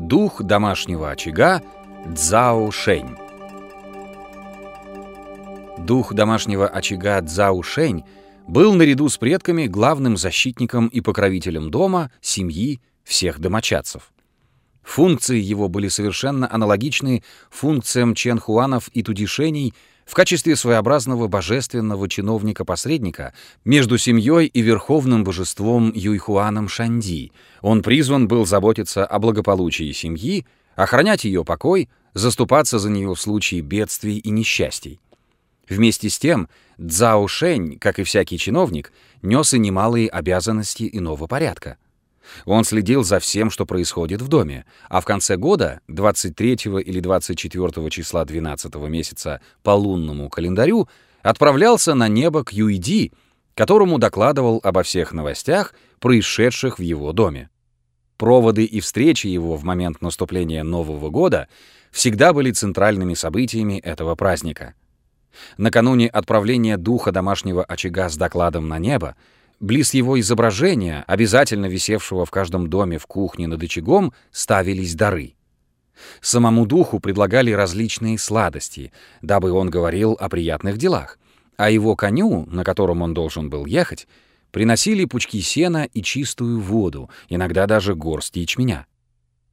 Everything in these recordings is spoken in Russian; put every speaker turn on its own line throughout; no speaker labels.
Дух домашнего очага Цзао Шэнь. Дух домашнего очага Цзао Шэнь был наряду с предками главным защитником и покровителем дома, семьи, всех домочадцев. Функции его были совершенно аналогичны функциям ченхуанов и тудишеней в качестве своеобразного божественного чиновника-посредника между семьей и верховным божеством Юйхуаном Шанди. Он призван был заботиться о благополучии семьи, охранять ее покой, заступаться за нее в случае бедствий и несчастий. Вместе с тем, Цзао Шэнь, как и всякий чиновник, нес и немалые обязанности иного порядка — он следил за всем, что происходит в доме, а в конце года, 23 или 24 числа 12 месяца по лунному календарю, отправлялся на небо к Юйди, которому докладывал обо всех новостях, происшедших в его доме. Проводы и встречи его в момент наступления Нового года всегда были центральными событиями этого праздника. Накануне отправления духа домашнего очага с докладом на небо Близ его изображения, обязательно висевшего в каждом доме в кухне над очагом, ставились дары. Самому духу предлагали различные сладости, дабы он говорил о приятных делах, а его коню, на котором он должен был ехать, приносили пучки сена и чистую воду, иногда даже горсть ячменя.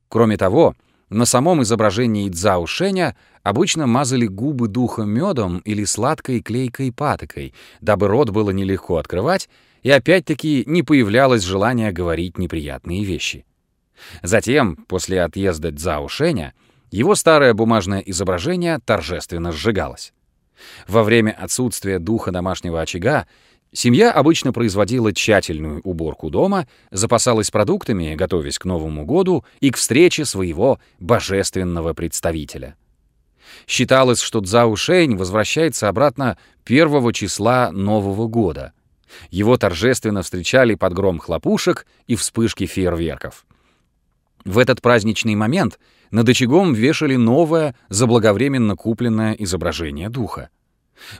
Кроме того, на самом изображении Цзао Шэня обычно мазали губы духа медом или сладкой клейкой патокой, дабы рот было нелегко открывать, и опять-таки не появлялось желания говорить неприятные вещи. Затем, после отъезда Цзао Шэня, его старое бумажное изображение торжественно сжигалось. Во время отсутствия духа домашнего очага семья обычно производила тщательную уборку дома, запасалась продуктами, готовясь к Новому году и к встрече своего божественного представителя. Считалось, что Цзао возвращается обратно первого числа Нового года, его торжественно встречали под гром хлопушек и вспышки фейерверков. В этот праздничный момент над очагом вешали новое, заблаговременно купленное изображение духа.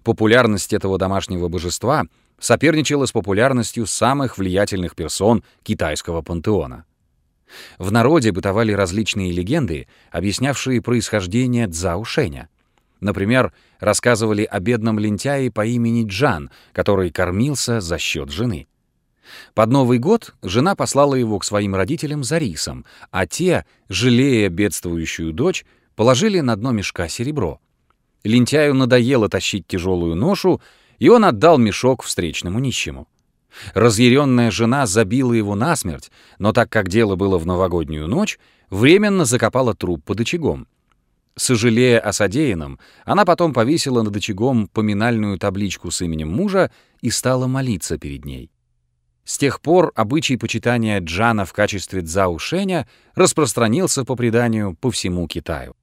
Популярность этого домашнего божества соперничала с популярностью самых влиятельных персон китайского пантеона. В народе бытовали различные легенды, объяснявшие происхождение Цзаушеня — Например, рассказывали о бедном лентяе по имени Джан, который кормился за счет жены. Под Новый год жена послала его к своим родителям за рисом, а те, жалея бедствующую дочь, положили на дно мешка серебро. Лентяю надоело тащить тяжелую ношу, и он отдал мешок встречному нищему. Разъяренная жена забила его насмерть, но так как дело было в новогоднюю ночь, временно закопала труп под очагом. Сожалея о содеянном, она потом повесила над очагом поминальную табличку с именем мужа и стала молиться перед ней. С тех пор обычай почитания Джана в качестве Цзаушеня распространился по преданию по всему Китаю.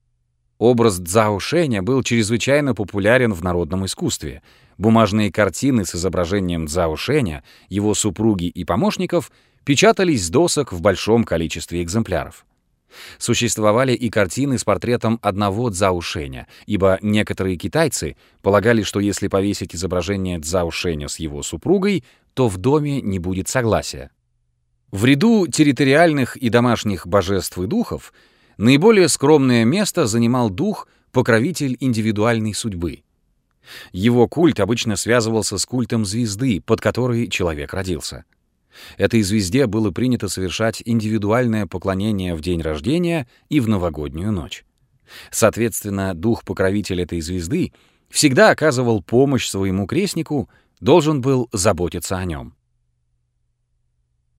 Образ Цзаушеня был чрезвычайно популярен в народном искусстве. Бумажные картины с изображением Цзаушеня, его супруги и помощников печатались с досок в большом количестве экземпляров. Существовали и картины с портретом одного Цзаушеня, ибо некоторые китайцы полагали, что если повесить изображение Цзаушеня с его супругой, то в доме не будет согласия. В ряду территориальных и домашних божеств и духов наиболее скромное место занимал дух, покровитель индивидуальной судьбы. Его культ обычно связывался с культом звезды, под которой человек родился. Этой звезде было принято совершать индивидуальное поклонение в день рождения и в новогоднюю ночь. Соответственно, дух-покровитель этой звезды всегда оказывал помощь своему крестнику, должен был заботиться о нем.